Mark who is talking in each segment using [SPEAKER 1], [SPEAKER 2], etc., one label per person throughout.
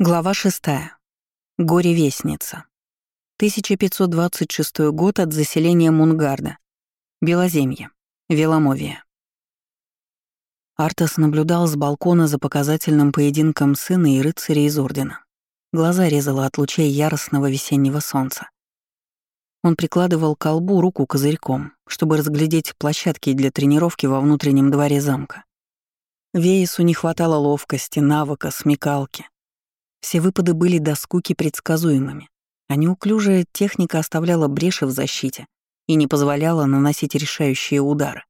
[SPEAKER 1] Глава 6. Горе-вестница. 1526 год от заселения Мунгарда. Белоземье. Веломовия. Артас наблюдал с балкона за показательным поединком сына и рыцаря из Ордена. Глаза резало от лучей яростного весеннего солнца. Он прикладывал к колбу руку козырьком, чтобы разглядеть площадки для тренировки во внутреннем дворе замка. Веесу не хватало ловкости, навыка, смекалки. Все выпады были до скуки предсказуемыми, а неуклюжая техника оставляла бреши в защите и не позволяла наносить решающие удары.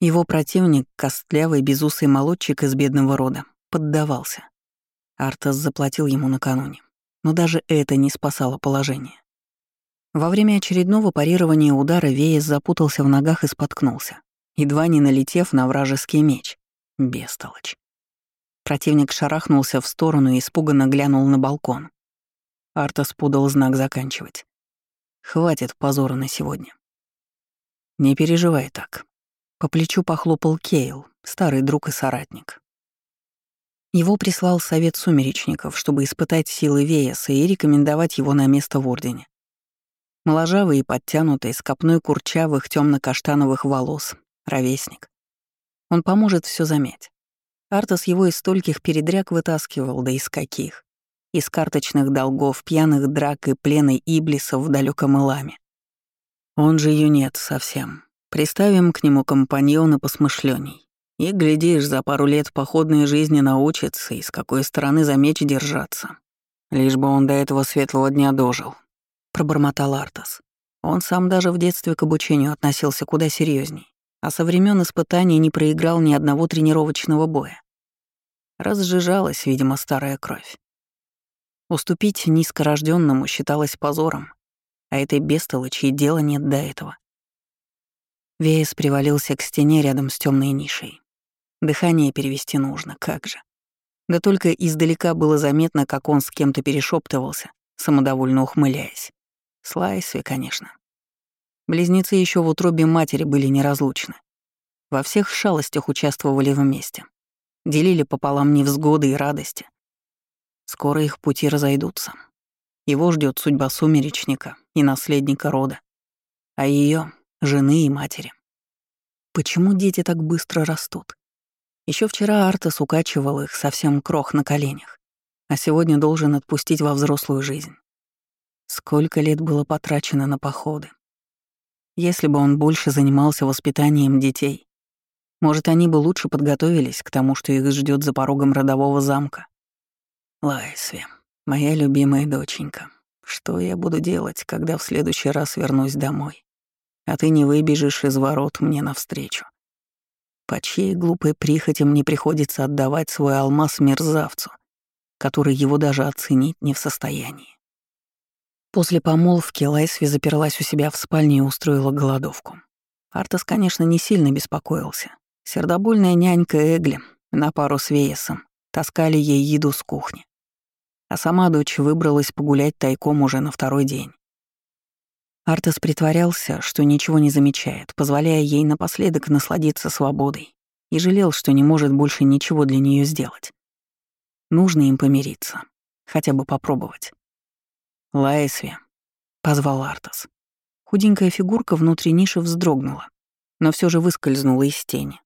[SPEAKER 1] Его противник, костлявый безусый молодчик из бедного рода, поддавался. Артас заплатил ему накануне, но даже это не спасало положение. Во время очередного парирования удара Веес запутался в ногах и споткнулся, едва не налетев на вражеский меч. Бестолочь. Противник шарахнулся в сторону и испуганно глянул на балкон. Артас подал знак заканчивать. «Хватит позора на сегодня». «Не переживай так». По плечу похлопал Кейл, старый друг и соратник. Его прислал совет сумеречников, чтобы испытать силы Веяса и рекомендовать его на место в Ордене. Моложавый и подтянутый, с копной курчавых темно каштановых волос, ровесник. Он поможет все замять. Артас его из стольких передряг вытаскивал, да из каких. Из карточных долгов, пьяных драк и плена Иблисов в далеком Иламе. Он же юнец совсем. Приставим к нему компаньона посмышлений. И, глядишь, за пару лет походной жизни научится, и с какой стороны за меч держаться. Лишь бы он до этого светлого дня дожил, — пробормотал Артас. Он сам даже в детстве к обучению относился куда серьезней, а со времен испытаний не проиграл ни одного тренировочного боя. Разжижалась, видимо, старая кровь. Уступить низкорожденному считалось позором, а этой бестолочи дела нет до этого. Веес привалился к стене рядом с темной нишей. Дыхание перевести нужно, как же. Да только издалека было заметно, как он с кем-то перешептывался, самодовольно ухмыляясь. Слайсви, конечно. Близнецы еще в утробе матери были неразлучны. Во всех шалостях участвовали вместе делили пополам невзгоды и радости. Скоро их пути разойдутся. Его ждет судьба сумеречника и наследника рода, а ее жены и матери. Почему дети так быстро растут? Еще вчера Артас укачивал их совсем крох на коленях, а сегодня должен отпустить во взрослую жизнь. Сколько лет было потрачено на походы. Если бы он больше занимался воспитанием детей, может, они бы лучше подготовились к тому, что их ждет за порогом родового замка. Лайсви, моя любимая доченька, что я буду делать, когда в следующий раз вернусь домой, а ты не выбежишь из ворот мне навстречу? По чьей глупой прихоти мне приходится отдавать свой алмаз мерзавцу, который его даже оценить не в состоянии? После помолвки Лайсви заперлась у себя в спальне и устроила голодовку. Артас, конечно, не сильно беспокоился. Сердобольная нянька Эгли на пару с Веесом таскали ей еду с кухни. А сама дочь выбралась погулять тайком уже на второй день. Артес притворялся, что ничего не замечает, позволяя ей напоследок насладиться свободой, и жалел, что не может больше ничего для нее сделать. Нужно им помириться, хотя бы попробовать. «Лаэсви», — позвал Артес. Худенькая фигурка внутри ниши вздрогнула, но все же выскользнула из тени.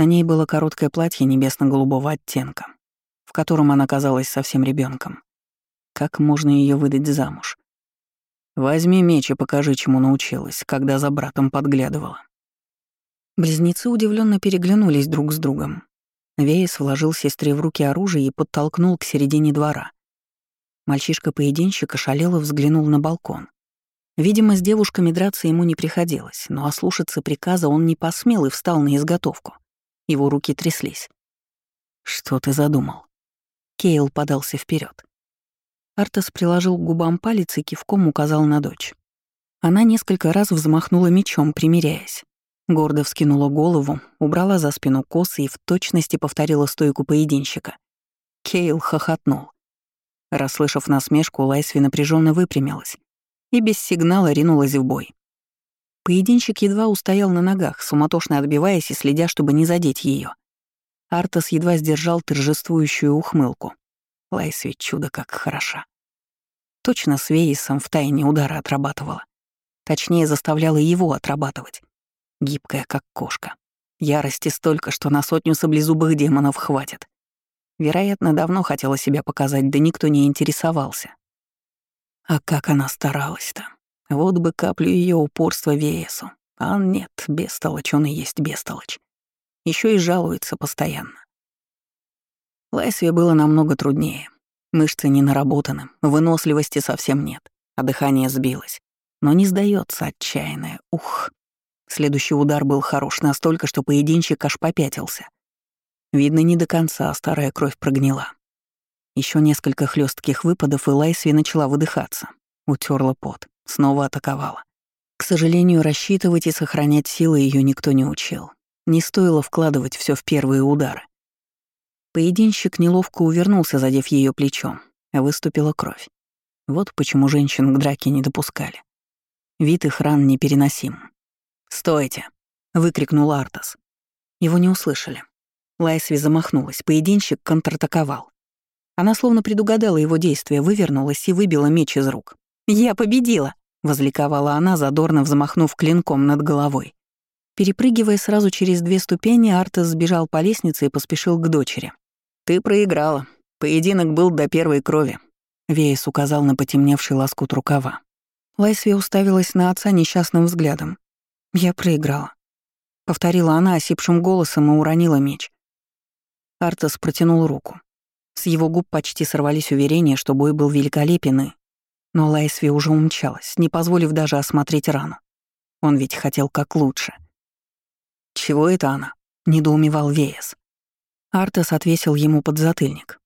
[SPEAKER 1] На ней было короткое платье небесно-голубого оттенка, в котором она казалась совсем ребенком. Как можно ее выдать замуж? Возьми меч и покажи, чему научилась, когда за братом подглядывала. Близнецы удивленно переглянулись друг с другом. Веес вложил сестре в руки оружие и подтолкнул к середине двора. Мальчишка-поединщик ошалело взглянул на балкон. Видимо, с девушками драться ему не приходилось, но ослушаться приказа он не посмел и встал на изготовку. Его руки тряслись. «Что ты задумал?» Кейл подался вперед. Артас приложил к губам палец и кивком указал на дочь. Она несколько раз взмахнула мечом, примиряясь. Гордо вскинула голову, убрала за спину косы и в точности повторила стойку поединщика. Кейл хохотнул. Расслышав насмешку, Лайсви напряженно выпрямилась и без сигнала ринулась в бой. Поединщик едва устоял на ногах, суматошно отбиваясь и следя, чтобы не задеть ее. Артас едва сдержал торжествующую ухмылку. Лайсви чудо как хороша. Точно с Вейсом тайне удары отрабатывала. Точнее, заставляла его отрабатывать. Гибкая, как кошка. Ярости столько, что на сотню саблезубых демонов хватит. Вероятно, давно хотела себя показать, да никто не интересовался. А как она старалась-то. Вот бы каплю ее упорства Веесу. А нет, бестолочь он и есть бестолочь. Еще и жалуется постоянно. Лайсве было намного труднее. Мышцы не наработаны, выносливости совсем нет, а дыхание сбилось. Но не сдается отчаянное. Ух. Следующий удар был хорош настолько, что поединщик аж попятился. Видно, не до конца старая кровь прогнила. Еще несколько хлестких выпадов, и Лайсви начала выдыхаться. Утерла пот, снова атаковала. К сожалению, рассчитывать и сохранять силы ее никто не учил. Не стоило вкладывать все в первые удары. Поединщик неловко увернулся, задев ее плечом. Выступила кровь. Вот почему женщин к драке не допускали. Вид их ран непереносим. «Стойте!» — выкрикнул Артас. Его не услышали. Лайсви замахнулась, поединщик контратаковал. Она словно предугадала его действия, вывернулась и выбила меч из рук. «Я победила!» — возликовала она, задорно взмахнув клинком над головой. Перепрыгивая сразу через две ступени, Артас сбежал по лестнице и поспешил к дочери. «Ты проиграла. Поединок был до первой крови», — Вейс указал на потемневший лоскут рукава. Лайсвия уставилась на отца несчастным взглядом. «Я проиграла», — повторила она осипшим голосом и уронила меч. Артас протянул руку. С его губ почти сорвались уверения, что бой был великолепен, и... Но Лайсви уже умчалась, не позволив даже осмотреть рану. Он ведь хотел как лучше. «Чего это она?» — недоумевал Веес. Артес отвесил ему подзатыльник.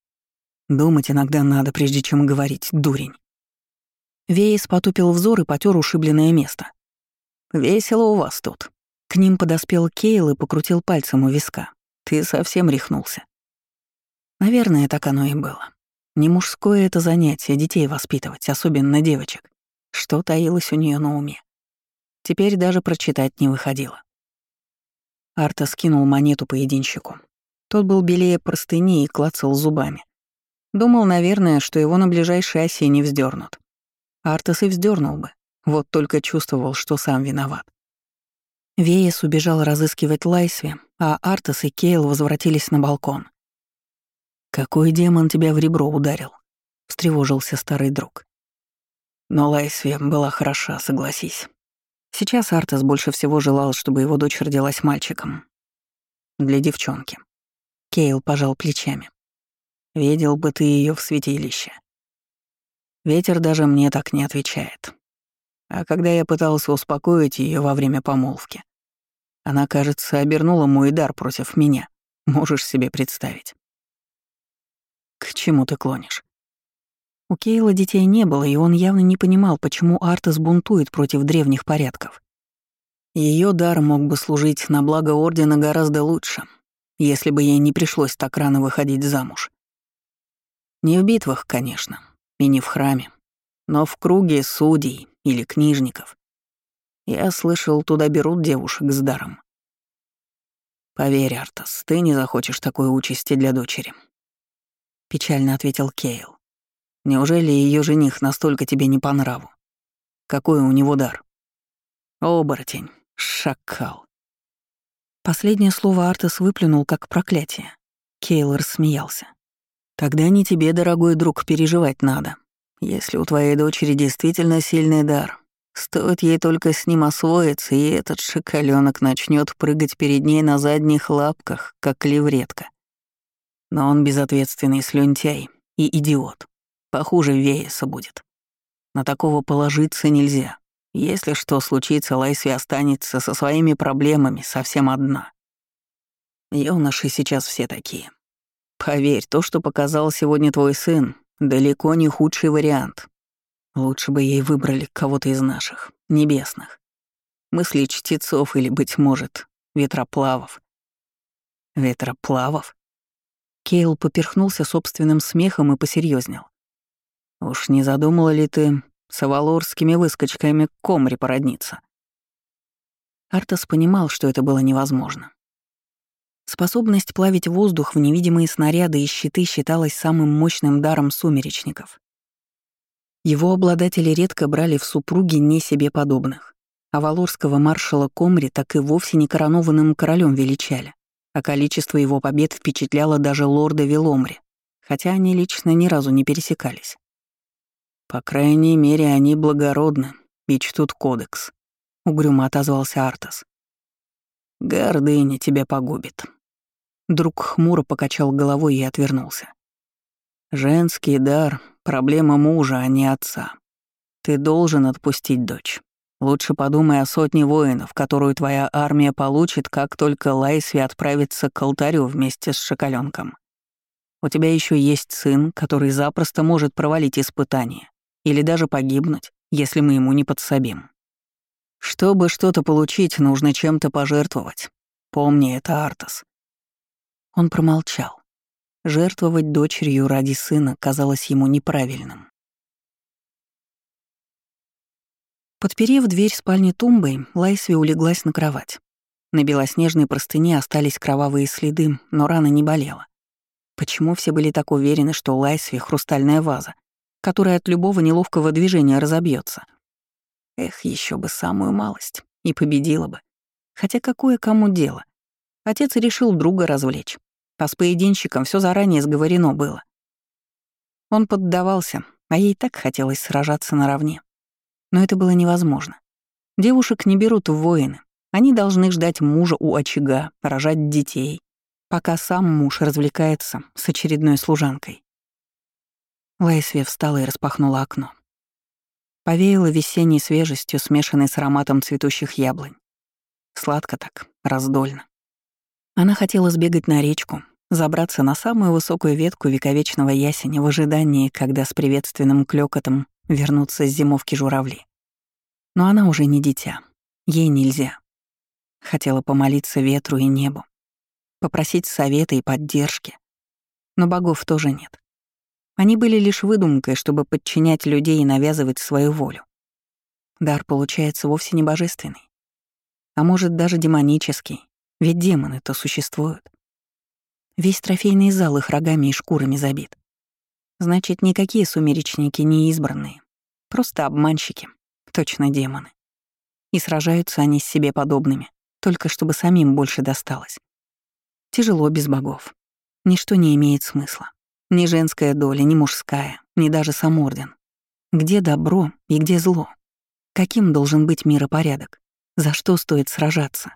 [SPEAKER 1] «Думать иногда надо, прежде чем говорить, дурень». Вейс потупил взор и потер ушибленное место. «Весело у вас тут». К ним подоспел Кейл и покрутил пальцем у виска. «Ты совсем рехнулся». Наверное, так оно и было. Не мужское это занятие детей воспитывать, особенно девочек. Что таилось у нее на уме. Теперь даже прочитать не выходило. Арта скинул монету поединщику. Тот был белее простыни и клацал зубами. Думал, наверное, что его на ближайшей оси не вздернут. Артас и вздернул бы, вот только чувствовал, что сам виноват. Веес убежал разыскивать Лайсви, а Артас и Кейл возвратились на балкон. «Какой демон тебя в ребро ударил?» — встревожился старый друг. Но Лайсви была хороша, согласись. Сейчас Артас больше всего желал, чтобы его дочь родилась мальчиком. Для девчонки. Кейл пожал плечами. Видел бы ты ее в святилище. Ветер даже мне так не отвечает. А когда я пытался успокоить ее во время помолвки, она, кажется, обернула мой дар против меня. Можешь себе представить. К чему ты клонишь? У Кейла детей не было, и он явно не понимал, почему Артес бунтует против древних порядков. Ее дар мог бы служить на благо Ордена гораздо лучше, если бы ей не пришлось так рано выходить замуж. Не в битвах, конечно, и не в храме, но в круге судей или книжников. Я слышал, туда берут девушек с даром. «Поверь, Артас, ты не захочешь такой участи для дочери», — печально ответил Кейл. «Неужели ее жених настолько тебе не по нраву? Какой у него дар?» «Оборотень, шакал. Последнее слово Артес выплюнул как проклятие. Кейлор смеялся. «Тогда не тебе, дорогой друг, переживать надо. Если у твоей дочери действительно сильный дар, стоит ей только с ним освоиться, и этот шоколёнок начнет прыгать перед ней на задних лапках, как левретка. Но он безответственный слюнтяй и идиот. Похуже Вееса будет. На такого положиться нельзя. Если что случится, Лайсви останется со своими проблемами совсем одна. Юноши сейчас все такие. Поверь, то, что показал сегодня твой сын, далеко не худший вариант. Лучше бы ей выбрали кого-то из наших, небесных. Мысли чтецов или, быть может, ветроплавов. Ветроплавов? Кейл поперхнулся собственным смехом и посерьезнел. Уж не задумала ли ты с авалорскими выскочками к комре породниться. Артас понимал, что это было невозможно. Способность плавить воздух в невидимые снаряды и щиты считалась самым мощным даром сумеречников. Его обладатели редко брали в супруги не себе подобных, а валорского маршала Комри так и вовсе не коронованным королем величали, а количество его побед впечатляло даже лорда Веломри, хотя они лично ни разу не пересекались. «По крайней мере, они благородны и чтут кодекс», — угрюмо отозвался Артас. «Гордыня тебя погубит». Друг хмуро покачал головой и отвернулся. «Женский дар — проблема мужа, а не отца. Ты должен отпустить дочь. Лучше подумай о сотне воинов, которую твоя армия получит, как только Лайсви отправится к алтарю вместе с Шоколенком. У тебя еще есть сын, который запросто может провалить испытание или даже погибнуть, если мы ему не подсобим. Чтобы что-то получить, нужно чем-то пожертвовать. Помни это, Артас. Он промолчал. Жертвовать дочерью ради сына казалось ему неправильным. Подперев дверь спальни тумбой, Лайсви улеглась на кровать. На белоснежной простыне остались кровавые следы, но рана не болела. Почему все были так уверены, что Лайсви — хрустальная ваза, которая от любого неловкого движения разобьется? Эх, еще бы самую малость, и победила бы. Хотя какое кому дело? Отец решил друга развлечь. А с поединщиком все заранее сговорено было. Он поддавался, а ей так хотелось сражаться наравне. Но это было невозможно. Девушек не берут в воины. Они должны ждать мужа у очага, рожать детей, пока сам муж развлекается с очередной служанкой. Лайсве встала и распахнула окно. Повеяло весенней свежестью, смешанной с ароматом цветущих яблонь. Сладко так, раздольно. Она хотела сбегать на речку, забраться на самую высокую ветку вековечного ясеня в ожидании, когда с приветственным клёкотом вернутся с зимовки журавли. Но она уже не дитя. Ей нельзя. Хотела помолиться ветру и небу, попросить совета и поддержки. Но богов тоже нет. Они были лишь выдумкой, чтобы подчинять людей и навязывать свою волю. Дар получается вовсе не божественный. А может, даже демонический, ведь демоны-то существуют. Весь трофейный зал их рогами и шкурами забит. Значит, никакие сумеречники не избранные. Просто обманщики, точно демоны. И сражаются они с себе подобными, только чтобы самим больше досталось. Тяжело без богов. Ничто не имеет смысла. Ни женская доля, ни мужская, ни даже сам орден. Где добро и где зло? Каким должен быть миропорядок? За что стоит сражаться?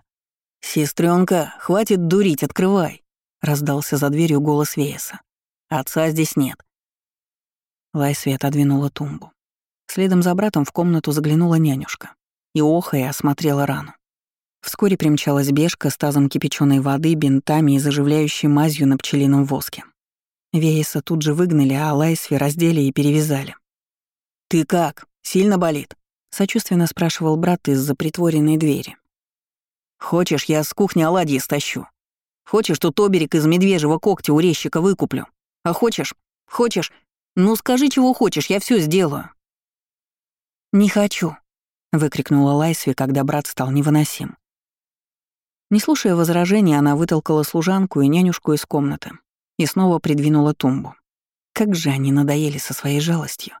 [SPEAKER 1] «Сестренка, хватит дурить, открывай!» — раздался за дверью голос Вееса. «Отца здесь нет». Лайсви отодвинула тумбу. Следом за братом в комнату заглянула нянюшка и охая осмотрела рану. Вскоре примчалась бежка с тазом кипяченой воды, бинтами и заживляющей мазью на пчелином воске. Вееса тут же выгнали, а Лайсви раздели и перевязали. «Ты как? Сильно болит?» — сочувственно спрашивал брат из-за притворенной двери. «Хочешь, я с кухни оладьи стащу? Хочешь, тут оберег из медвежьего когтя у резчика выкуплю? А хочешь? Хочешь? Ну скажи, чего хочешь, я все сделаю». «Не хочу», — выкрикнула Лайсви, когда брат стал невыносим. Не слушая возражений, она вытолкала служанку и нянюшку из комнаты, и снова придвинула тумбу. Как же они надоели со своей жалостью.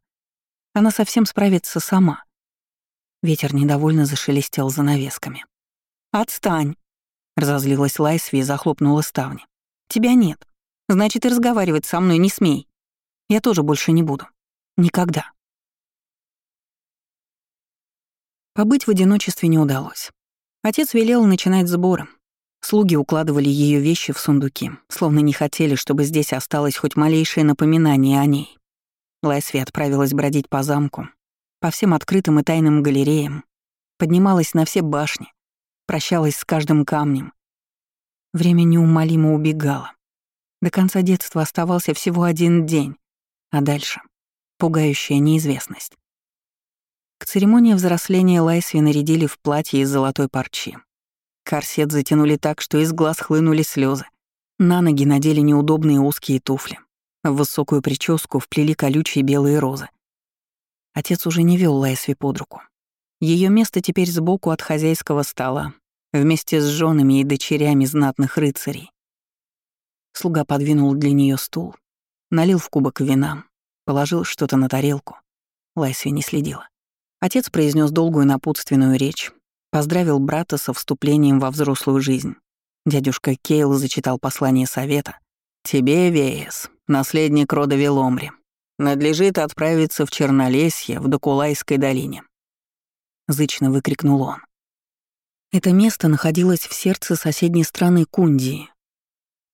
[SPEAKER 1] Она совсем справится сама. Ветер недовольно зашелестел занавесками. «Отстань!» — разозлилась Лайсви и захлопнула ставни. «Тебя нет. Значит, и разговаривать со мной не смей. Я тоже больше не буду. Никогда». Побыть в одиночестве не удалось. Отец велел начинать сборы, Слуги укладывали ее вещи в сундуки, словно не хотели, чтобы здесь осталось хоть малейшее напоминание о ней. Лайсви отправилась бродить по замку, по всем открытым и тайным галереям, поднималась на все башни, прощалась с каждым камнем. Время неумолимо убегало. До конца детства оставался всего один день, а дальше — пугающая неизвестность. К церемонии взросления Лайсви нарядили в платье из золотой парчи. Корсет затянули так, что из глаз хлынули слезы. На ноги надели неудобные узкие туфли. В высокую прическу вплели колючие белые розы. Отец уже не вел Лайсви под руку. Ее место теперь сбоку от хозяйского стола, вместе с женами и дочерями знатных рыцарей, Слуга подвинул для нее стул, налил в кубок вина, положил что-то на тарелку. Лайсви не следила. Отец произнес долгую напутственную речь, поздравил брата со вступлением во взрослую жизнь. Дядюшка Кейл зачитал послание совета. «Тебе, Веес, наследник рода Веломри, надлежит отправиться в Чернолесье в Докулайской долине». Зычно выкрикнул он. Это место находилось в сердце соседней страны Кундии.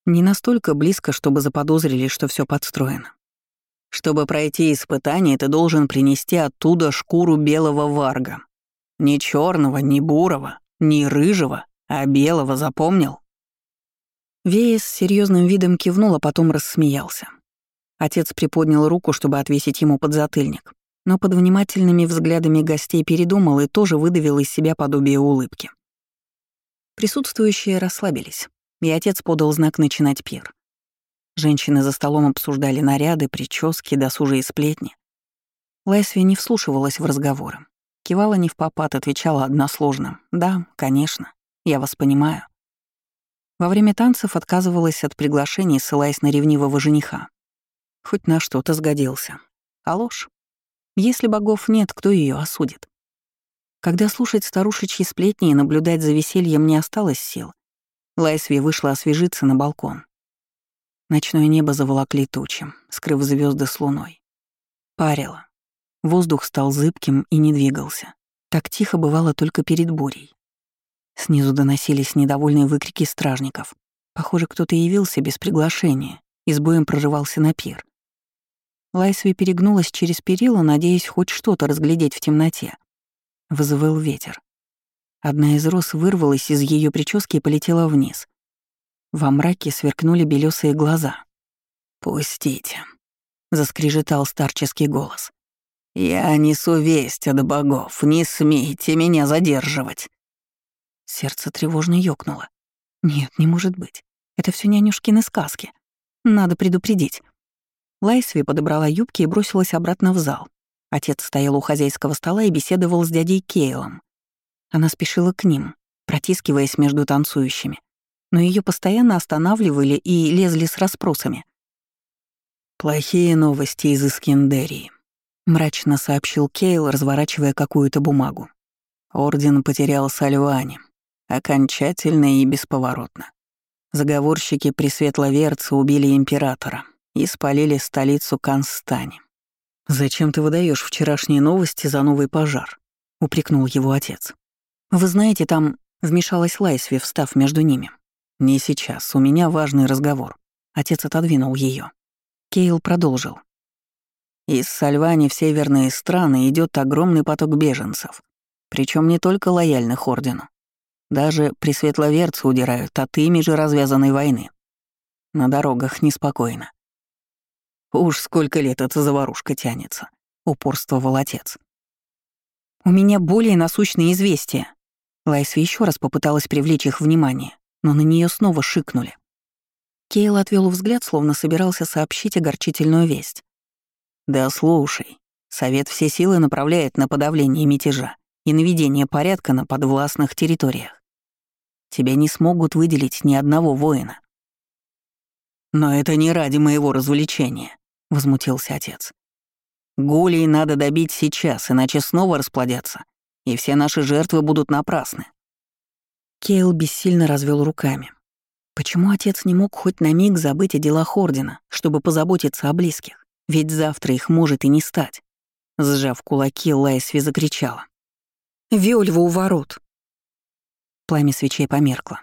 [SPEAKER 1] Не настолько близко, чтобы заподозрили, что все подстроено. Чтобы пройти испытание, ты должен принести оттуда шкуру белого варга. Не черного, не бурого, не рыжего, а белого, запомнил? Вея с серьезным видом кивнул, а потом рассмеялся. Отец приподнял руку, чтобы отвесить ему подзатыльник, но под внимательными взглядами гостей передумал и тоже выдавил из себя подобие улыбки. Присутствующие расслабились, и отец подал знак начинать пир. Женщины за столом обсуждали наряды, прически, досужие сплетни. Лайсви не вслушивалась в разговоры. Кивала не в попад, отвечала односложно. «Да, конечно, я вас понимаю». Во время танцев отказывалась от приглашений, ссылаясь на ревнивого жениха. Хоть на что-то сгодился. А ложь? Если богов нет, кто ее осудит? Когда слушать старушечьи сплетни и наблюдать за весельем не осталось сил, Лайсви вышла освежиться на балкон. Ночное небо заволокли тучи, скрыв звезды с луной. Парило. Воздух стал зыбким и не двигался. Так тихо бывало только перед бурей. Снизу доносились недовольные выкрики стражников. Похоже, кто-то явился без приглашения и с боем прорывался на пир. Лайсви перегнулась через перила, надеясь хоть что-то разглядеть в темноте. Вызывал ветер. Одна из роз вырвалась из ее прически и полетела вниз. Во мраке сверкнули белесые глаза. «Пустите», — заскрежетал старческий голос. «Я несу весть от богов, не смейте меня задерживать». Сердце тревожно ёкнуло. «Нет, не может быть. Это все нянюшкины сказки. Надо предупредить». Лайсви подобрала юбки и бросилась обратно в зал. Отец стоял у хозяйского стола и беседовал с дядей Кейлом. Она спешила к ним, протискиваясь между танцующими но ее постоянно останавливали и лезли с расспросами. «Плохие новости из Искендерии», — мрачно сообщил Кейл, разворачивая какую-то бумагу. Орден потерял Сальвани. Окончательно и бесповоротно. Заговорщики Пресветловерца убили императора и спалили столицу Констани. «Зачем ты выдаешь вчерашние новости за новый пожар?» — упрекнул его отец. «Вы знаете, там...» — вмешалась Лайсви, встав между ними. «Не сейчас, у меня важный разговор». Отец отодвинул ее. Кейл продолжил. Из Сальвани в северные страны идет огромный поток беженцев, причем не только лояльных ордену. Даже пресветловерцы удирают от ими же развязанной войны. На дорогах неспокойно. «Уж сколько лет эта заварушка тянется», — упорствовал отец. «У меня более насущные известия». Лайсви еще раз попыталась привлечь их внимание, но на нее снова шикнули. Кейл отвел взгляд, словно собирался сообщить огорчительную весть. «Да слушай, Совет все силы направляет на подавление мятежа и наведение порядка на подвластных территориях. Тебя не смогут выделить ни одного воина». «Но это не ради моего развлечения», — возмутился отец. «Гулей надо добить сейчас, иначе снова расплодятся, и все наши жертвы будут напрасны. Кейл бессильно развел руками. Почему отец не мог хоть на миг забыть о делах Ордена, чтобы позаботиться о близких? Ведь завтра их может и не стать. Сжав кулаки, Лайсви закричала. «Виольва у ворот!» Пламя свечей померкло.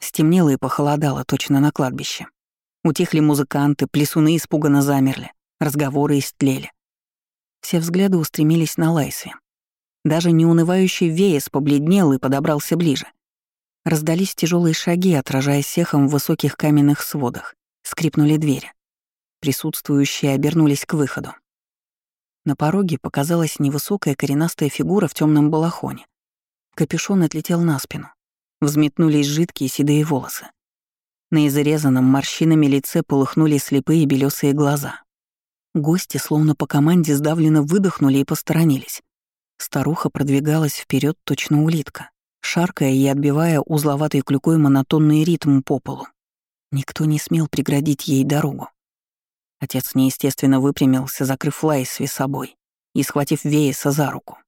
[SPEAKER 1] Стемнело и похолодало точно на кладбище. Утихли музыканты, плясуны испуганно замерли, разговоры истлели. Все взгляды устремились на Лайсви. Даже неунывающий Веес побледнел и подобрался ближе. Раздались тяжелые шаги, отражаясь сехом в высоких каменных сводах. Скрипнули двери. Присутствующие обернулись к выходу. На пороге показалась невысокая коренастая фигура в темном балахоне. Капюшон отлетел на спину. Взметнулись жидкие седые волосы. На изрезанном морщинами лице полыхнули слепые белесые глаза. Гости, словно по команде, сдавленно выдохнули и посторонились. Старуха продвигалась вперед точно улитка шаркая и отбивая узловатой клюкой монотонный ритм по полу. Никто не смел преградить ей дорогу. Отец неестественно выпрямился, закрыв Лайсви собой и схватив Вееса за руку.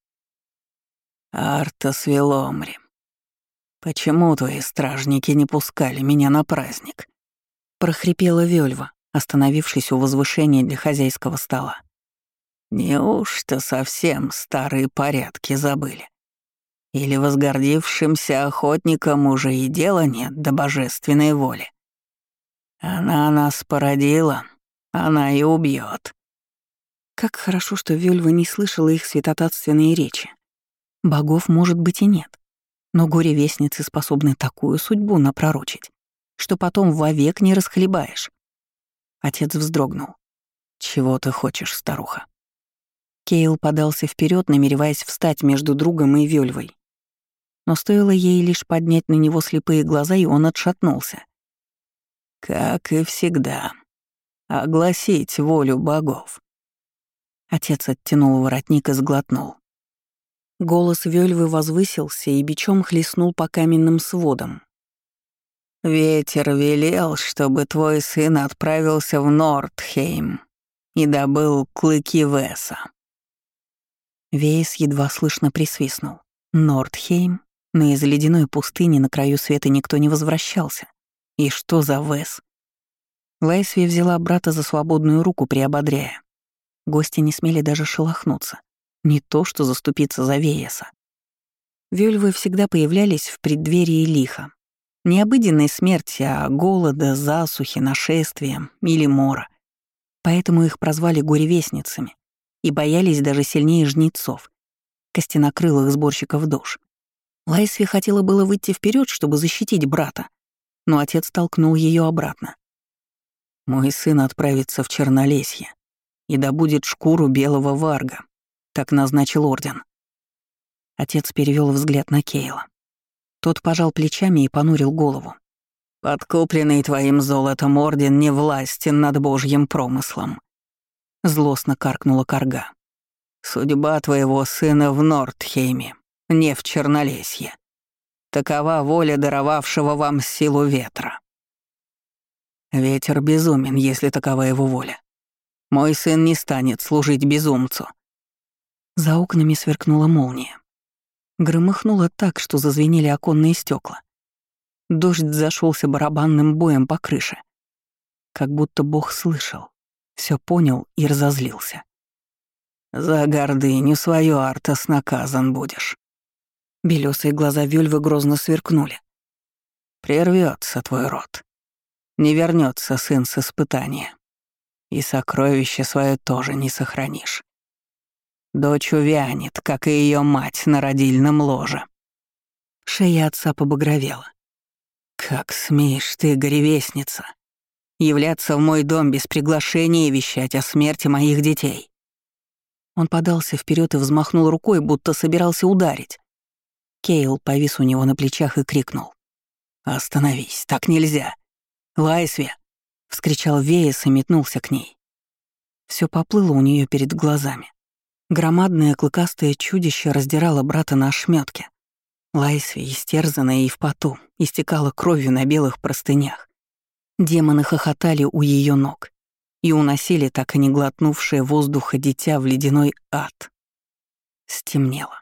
[SPEAKER 1] «Артас Веломри, почему твои стражники не пускали меня на праздник?» — прохрипела Вельва, остановившись у возвышения для хозяйского стола. «Неужто совсем старые порядки забыли? Или возгордившимся охотникам уже и дела нет до божественной воли? Она нас породила, она и убьет. Как хорошо, что Вельва не слышала их святотатственные речи. Богов, может быть, и нет. Но горе-вестницы способны такую судьбу напророчить, что потом вовек не расхлебаешь. Отец вздрогнул. «Чего ты хочешь, старуха?» Кейл подался вперед, намереваясь встать между другом и Вельвой. Но стоило ей лишь поднять на него слепые глаза, и он отшатнулся. «Как и всегда. Огласить волю богов». Отец оттянул воротник и сглотнул. Голос Вельвы возвысился и бичом хлестнул по каменным сводам. «Ветер велел, чтобы твой сын отправился в Нордхейм и добыл клыки Веса». Вейс едва слышно присвистнул. Нордхейм? Но из ледяной пустыни на краю света никто не возвращался. И что за Вес? Лайсви взяла брата за свободную руку, приободряя. Гости не смели даже шелохнуться. Не то, что заступиться за Вееса. Вельвы всегда появлялись в преддверии лиха. Не обыденной смерти, а голода, засухи, нашествия или мора. Поэтому их прозвали горевестницами и боялись даже сильнее жнецов, костянокрылых сборщиков душ. Лайсви хотела было выйти вперед, чтобы защитить брата, но отец толкнул ее обратно. «Мой сын отправится в Чернолесье и добудет шкуру белого варга», — так назначил орден. Отец перевел взгляд на Кейла. Тот пожал плечами и понурил голову. «Подкупленный твоим золотом орден не властен над божьим промыслом. — злостно каркнула корга. «Судьба твоего сына в Нордхейме, не в Чернолесье. Такова воля даровавшего вам силу ветра». «Ветер безумен, если такова его воля. Мой сын не станет служить безумцу». За окнами сверкнула молния. Громыхнуло так, что зазвенели оконные стекла. Дождь зашелся барабанным боем по крыше. Как будто Бог слышал, все понял и разозлился. «За гордыню свою, Артас, наказан будешь». Белёсые глаза Вельвы грозно сверкнули. Прервется твой род. Не вернется сын с испытания. И сокровище свое тоже не сохранишь. Дочь увянет, как и ее мать на родильном ложе. Шея отца побагровела. «Как смеешь ты, горевестница, являться в мой дом без приглашения и вещать о смерти моих детей. Он подался вперед и взмахнул рукой, будто собирался ударить. Кейл повис у него на плечах и крикнул. «Остановись, так нельзя! Лайсве!» — вскричал Веес и метнулся к ней. Все поплыло у нее перед глазами. Громадное клыкастое чудище раздирало брата на ошметке. Лайсви, истерзанная и в поту, истекала кровью на белых простынях. Демоны хохотали у ее ног и уносили так и не глотнувшее воздуха дитя в ледяной ад. Стемнело.